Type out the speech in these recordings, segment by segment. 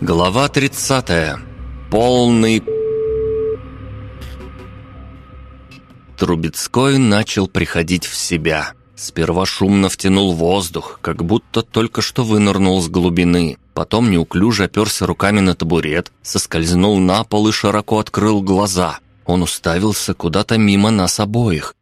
Глава 30. Полный... Трубецкой начал приходить в себя. Сперва шумно втянул воздух, как будто только что вынырнул с глубины. Потом неуклюже оперся руками на табурет, соскользнул на пол и широко открыл глаза. Он уставился куда-то мимо нас обоих.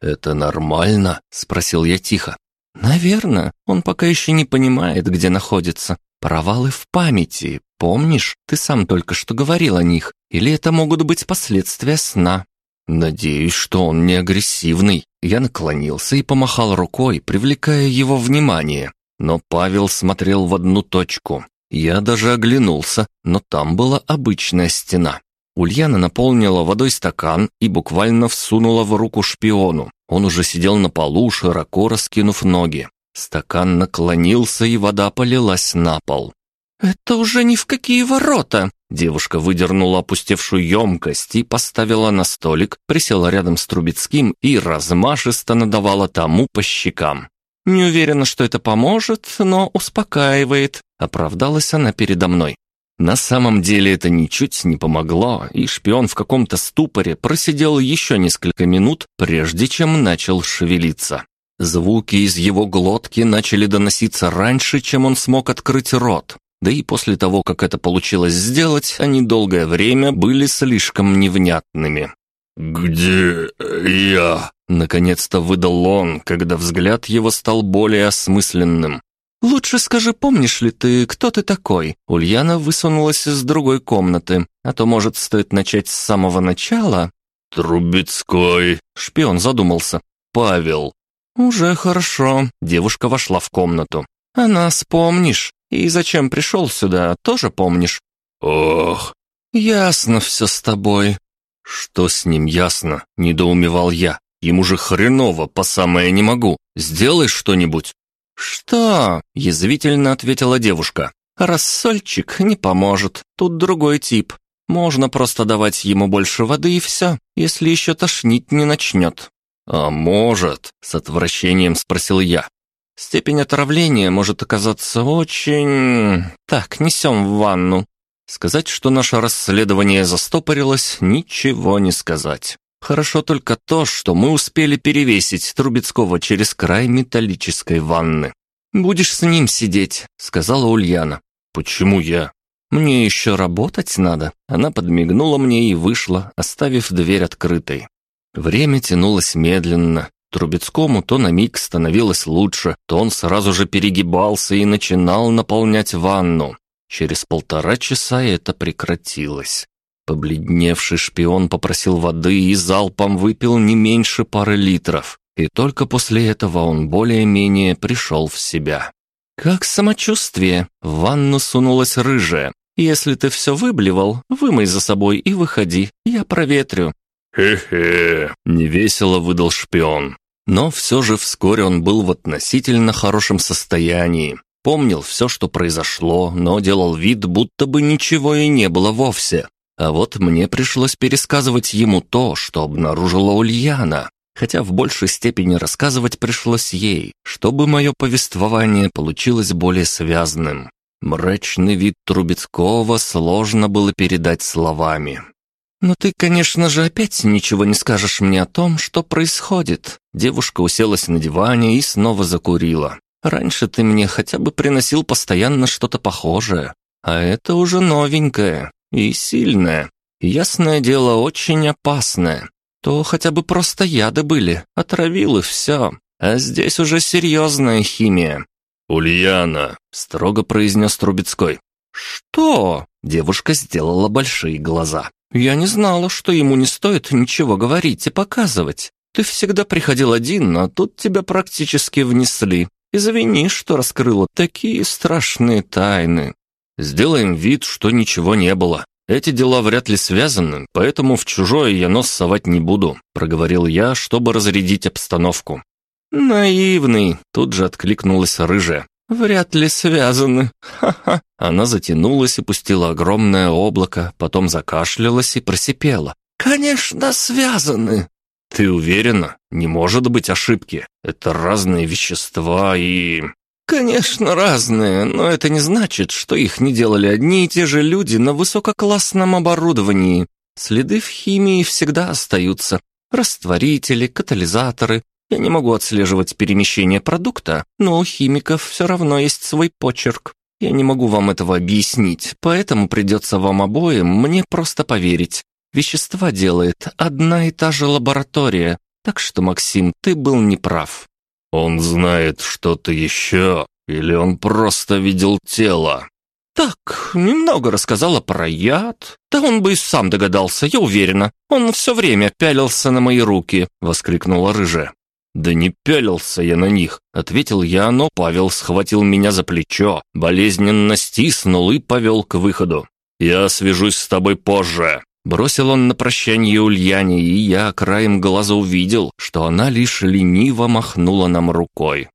«Это нормально?» — спросил я тихо. «Наверно. Он пока еще не понимает, где находится. Провалы в памяти. Помнишь, ты сам только что говорил о них. Или это могут быть последствия сна?» «Надеюсь, что он не агрессивный». Я наклонился и помахал рукой, привлекая его внимание. Но Павел смотрел в одну точку. Я даже оглянулся, но там была обычная стена. Ульяна наполнила водой стакан и буквально всунула в руку шпиону. Он уже сидел на полу, широко раскинув ноги. Стакан наклонился, и вода полилась на пол. «Это уже ни в какие ворота!» Девушка выдернула опустевшую емкость и поставила на столик, присела рядом с Трубецким и размашисто надавала тому по щекам. «Не уверена, что это поможет, но успокаивает», — оправдалась она передо мной. На самом деле это ничуть не помогло, и шпион в каком-то ступоре просидел еще несколько минут, прежде чем начал шевелиться. Звуки из его глотки начали доноситься раньше, чем он смог открыть рот. Да и после того, как это получилось сделать, они долгое время были слишком невнятными. «Где я?» Наконец-то выдал он, когда взгляд его стал более осмысленным. «Лучше скажи, помнишь ли ты, кто ты такой?» Ульяна высунулась из другой комнаты. «А то, может, стоит начать с самого начала?» «Трубецкой!» Шпион задумался. «Павел!» «Уже хорошо». Девушка вошла в комнату. «А нас помнишь? И зачем пришел сюда, тоже помнишь?» «Ох!» «Ясно все с тобой». «Что с ним ясно?» – недоумевал я. Ему же хреново, по самое не могу. Сделай что-нибудь». «Что?» – язвительно ответила девушка. «Рассольчик не поможет. Тут другой тип. Можно просто давать ему больше воды и все, если еще тошнить не начнет». «А может?» – с отвращением спросил я. «Степень отравления может оказаться очень... Так, несем в ванну». Сказать, что наше расследование застопорилось, ничего не сказать. Хорошо только то, что мы успели перевесить Трубецкого через край металлической ванны. «Будешь с ним сидеть», — сказала Ульяна. «Почему я?» «Мне еще работать надо». Она подмигнула мне и вышла, оставив дверь открытой. Время тянулось медленно. Трубецкому то на миг становилось лучше, то он сразу же перегибался и начинал наполнять ванну. Через полтора часа это прекратилось. Побледневший шпион попросил воды и залпом выпил не меньше пары литров. И только после этого он более-менее пришел в себя. «Как самочувствие?» В ванну сунулась рыжая. «Если ты все выблевал, вымой за собой и выходи, я проветрю». «Хе-хе», — невесело выдал шпион. Но все же вскоре он был в относительно хорошем состоянии. Помнил все, что произошло, но делал вид, будто бы ничего и не было вовсе. А вот мне пришлось пересказывать ему то, что обнаружила Ульяна, хотя в большей степени рассказывать пришлось ей, чтобы мое повествование получилось более связанным. Мрачный вид Трубецкого сложно было передать словами. «Но ты, конечно же, опять ничего не скажешь мне о том, что происходит». Девушка уселась на диване и снова закурила. «Раньше ты мне хотя бы приносил постоянно что-то похожее, а это уже новенькое. И сильная. Ясное дело, очень опасное. То хотя бы просто яды были, отравил и все. А здесь уже серьезная химия. «Ульяна», — строго произнес Трубецкой. «Что?» — девушка сделала большие глаза. «Я не знала, что ему не стоит ничего говорить и показывать. Ты всегда приходил один, а тут тебя практически внесли. Извини, что раскрыла такие страшные тайны. Сделаем вид, что ничего не было. Эти дела вряд ли связаны, поэтому в чужое я нос совать не буду», — проговорил я, чтобы разрядить обстановку. «Наивный», — тут же откликнулась рыжая. «Вряд ли связаны. Ха-ха». Она затянулась и пустила огромное облако, потом закашлялась и просипела. «Конечно, связаны». «Ты уверена? Не может быть ошибки. Это разные вещества и...» Конечно, разные, но это не значит, что их не делали одни и те же люди на высококлассном оборудовании. Следы в химии всегда остаются. Растворители, катализаторы. Я не могу отслеживать перемещение продукта, но у химиков все равно есть свой почерк. Я не могу вам этого объяснить, поэтому придется вам обоим мне просто поверить. Вещества делает одна и та же лаборатория, так что, Максим, ты был неправ. Он знает что-то еще, или он просто видел тело? Так, немного рассказала про яд. Да он бы и сам догадался, я уверена. Он все время пялился на мои руки, воскликнула рыжая. «Да не пялился я на них», — ответил я, но Павел схватил меня за плечо, болезненно стиснул и повел к выходу. «Я свяжусь с тобой позже». Бросил он на прощание Ульяне, и я краем глаза увидел, что она лишь лениво махнула нам рукой.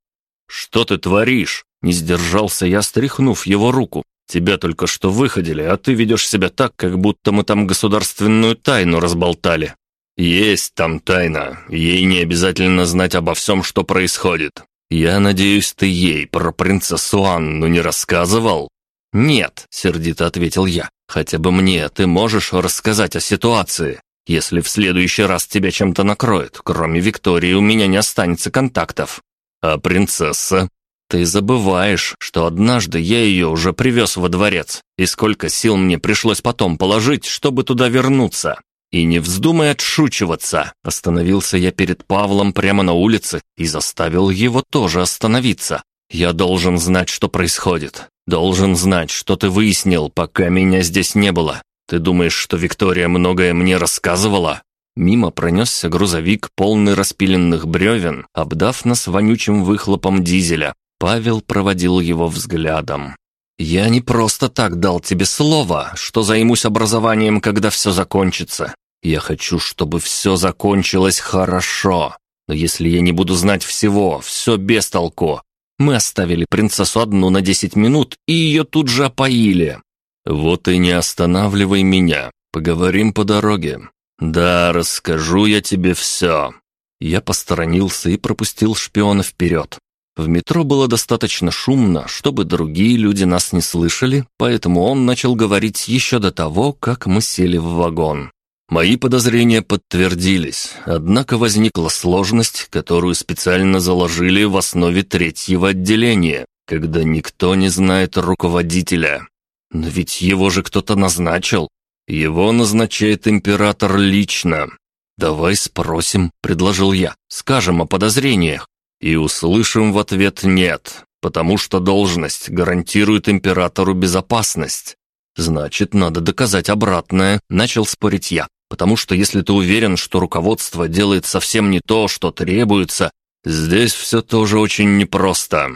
«Что ты творишь?» — не сдержался я, стряхнув его руку. «Тебя только что выходили, а ты ведешь себя так, как будто мы там государственную тайну разболтали». «Есть там тайна. Ей не обязательно знать обо всем, что происходит. Я надеюсь, ты ей про принцессу Анну не рассказывал?» «Нет», — сердито ответил я. «Хотя бы мне ты можешь рассказать о ситуации. Если в следующий раз тебя чем-то накроет, кроме Виктории у меня не останется контактов». «А принцесса?» «Ты забываешь, что однажды я ее уже привез во дворец, и сколько сил мне пришлось потом положить, чтобы туда вернуться. «И не вздумай отшучиваться!» Остановился я перед Павлом прямо на улице и заставил его тоже остановиться. «Я должен знать, что происходит. Должен знать, что ты выяснил, пока меня здесь не было. Ты думаешь, что Виктория многое мне рассказывала?» Мимо пронесся грузовик, полный распиленных бревен, обдав нас вонючим выхлопом дизеля. Павел проводил его взглядом. «Я не просто так дал тебе слово, что займусь образованием, когда все закончится. Я хочу, чтобы все закончилось хорошо. Но если я не буду знать всего, все без толку. Мы оставили принцессу одну на десять минут и ее тут же опоили. Вот и не останавливай меня. Поговорим по дороге. Да, расскажу я тебе все. Я посторонился и пропустил шпиона вперед. В метро было достаточно шумно, чтобы другие люди нас не слышали, поэтому он начал говорить еще до того, как мы сели в вагон. Мои подозрения подтвердились, однако возникла сложность, которую специально заложили в основе третьего отделения, когда никто не знает руководителя. Но ведь его же кто-то назначил. Его назначает император лично. «Давай спросим», — предложил я, — «скажем о подозрениях». И услышим в ответ «нет», потому что должность гарантирует императору безопасность. «Значит, надо доказать обратное», — начал спорить я. Потому что если ты уверен, что руководство делает совсем не то, что требуется, здесь все тоже очень непросто.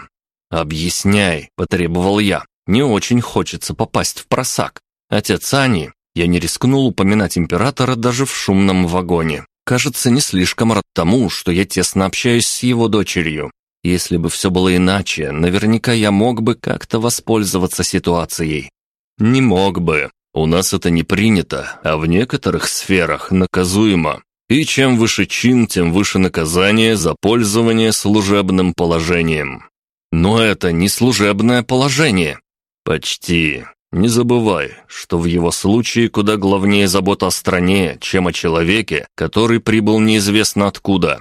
«Объясняй», — потребовал я. «Не очень хочется попасть в просак. Отец Ани...» Я не рискнул упоминать императора даже в шумном вагоне. Кажется, не слишком рад тому, что я тесно общаюсь с его дочерью. Если бы все было иначе, наверняка я мог бы как-то воспользоваться ситуацией. Не мог бы. У нас это не принято, а в некоторых сферах наказуемо. И чем выше чин, тем выше наказание за пользование служебным положением. Но это не служебное положение. Почти. Не забывай, что в его случае куда главнее забота о стране, чем о человеке, который прибыл неизвестно откуда.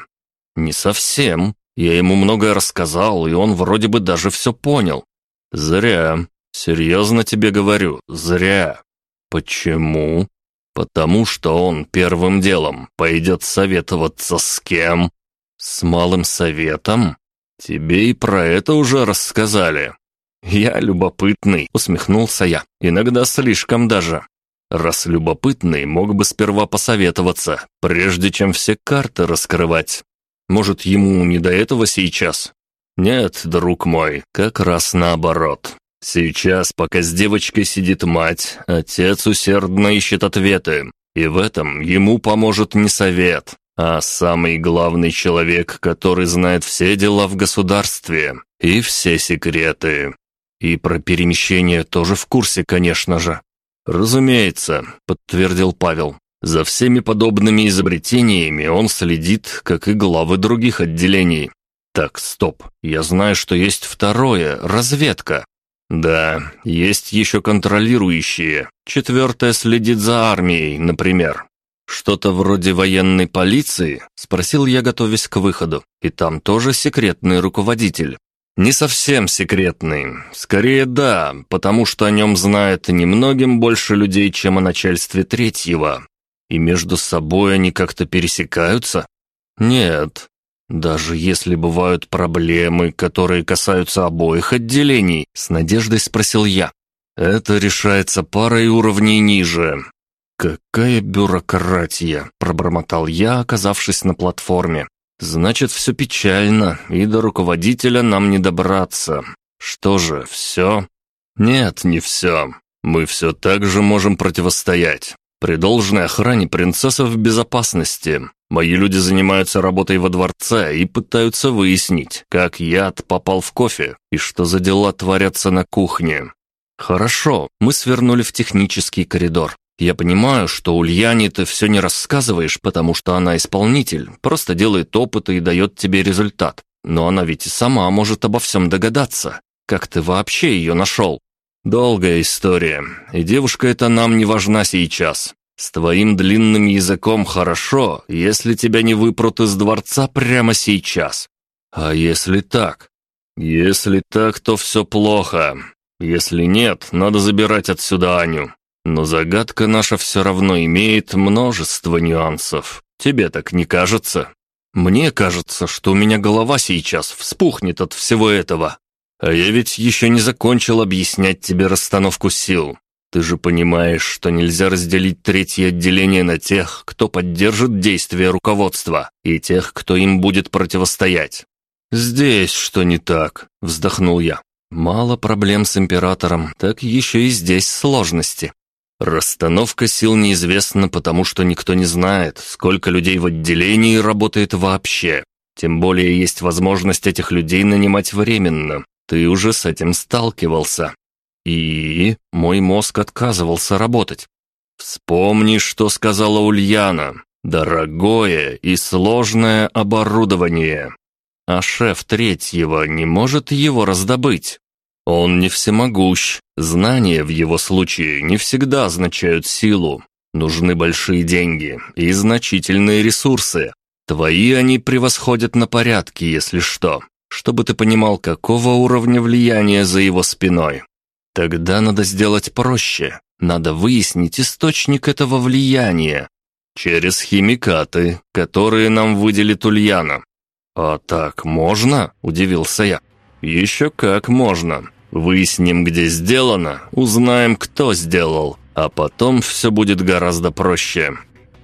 Не совсем. Я ему многое рассказал, и он вроде бы даже все понял. Зря. Серьезно тебе говорю, зря. Почему? Потому что он первым делом пойдет советоваться с кем? С малым советом? Тебе и про это уже рассказали. Я любопытный, усмехнулся я. Иногда слишком даже. Раз любопытный, мог бы сперва посоветоваться, прежде чем все карты раскрывать. Может, ему не до этого сейчас? Нет, друг мой, как раз наоборот. Сейчас, пока с девочкой сидит мать, отец усердно ищет ответы. И в этом ему поможет не совет, а самый главный человек, который знает все дела в государстве и все секреты. И про перемещение тоже в курсе, конечно же. «Разумеется», — подтвердил Павел. «За всеми подобными изобретениями он следит, как и главы других отделений. Так, стоп. Я знаю, что есть второе, разведка. Да, есть еще контролирующие. Четвертое следит за армией, например. Что-то вроде военной полиции? Спросил я, готовясь к выходу. И там тоже секретный руководитель. Не совсем секретный. Скорее да, потому что о нем знает немногим больше людей, чем о начальстве третьего. И между собой они как-то пересекаются? Нет. Даже если бывают проблемы, которые касаются обоих отделений, с надеждой спросил я. Это решается парой уровней ниже. «Какая бюрократия!» – пробормотал я, оказавшись на платформе. Значит, все печально, и до руководителя нам не добраться. Что же, все? Нет, не все. Мы все так же можем противостоять. При должной охране принцесса в безопасности. Мои люди занимаются работой во дворце и пытаются выяснить, как яд попал в кофе и что за дела творятся на кухне. Хорошо, мы свернули в технический коридор. Я понимаю, что Ульяне ты все не рассказываешь, потому что она исполнитель, просто делает опыты и дает тебе результат. Но она ведь и сама может обо всем догадаться. Как ты вообще ее нашел? Долгая история, и девушка эта нам не важна сейчас. С твоим длинным языком хорошо, если тебя не выпрут из дворца прямо сейчас. А если так? Если так, то все плохо. Если нет, надо забирать отсюда Аню. Но загадка наша все равно имеет множество нюансов. Тебе так не кажется? Мне кажется, что у меня голова сейчас вспухнет от всего этого. А я ведь еще не закончил объяснять тебе расстановку сил. Ты же понимаешь, что нельзя разделить третье отделение на тех, кто поддержит действия руководства, и тех, кто им будет противостоять. «Здесь что не так?» – вздохнул я. «Мало проблем с императором, так еще и здесь сложности. Расстановка сил неизвестна, потому что никто не знает, сколько людей в отделении работает вообще. Тем более есть возможность этих людей нанимать временно. Ты уже с этим сталкивался. И мой мозг отказывался работать. Вспомни, что сказала Ульяна. Дорогое и сложное оборудование. А шеф третьего не может его раздобыть. Он не всемогущ. Знания в его случае не всегда означают силу. Нужны большие деньги и значительные ресурсы. Твои они превосходят на порядки, если что. Чтобы ты понимал, какого уровня влияния за его спиной. Тогда надо сделать проще. Надо выяснить источник этого влияния. Через химикаты, которые нам выделит Ульяна. «А так можно?» – удивился я. «Еще как можно. Выясним, где сделано, узнаем, кто сделал, а потом все будет гораздо проще.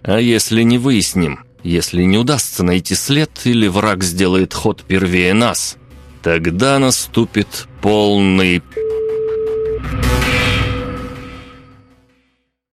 А если не выясним, если не удастся найти след или враг сделает ход первее нас, тогда наступит полный...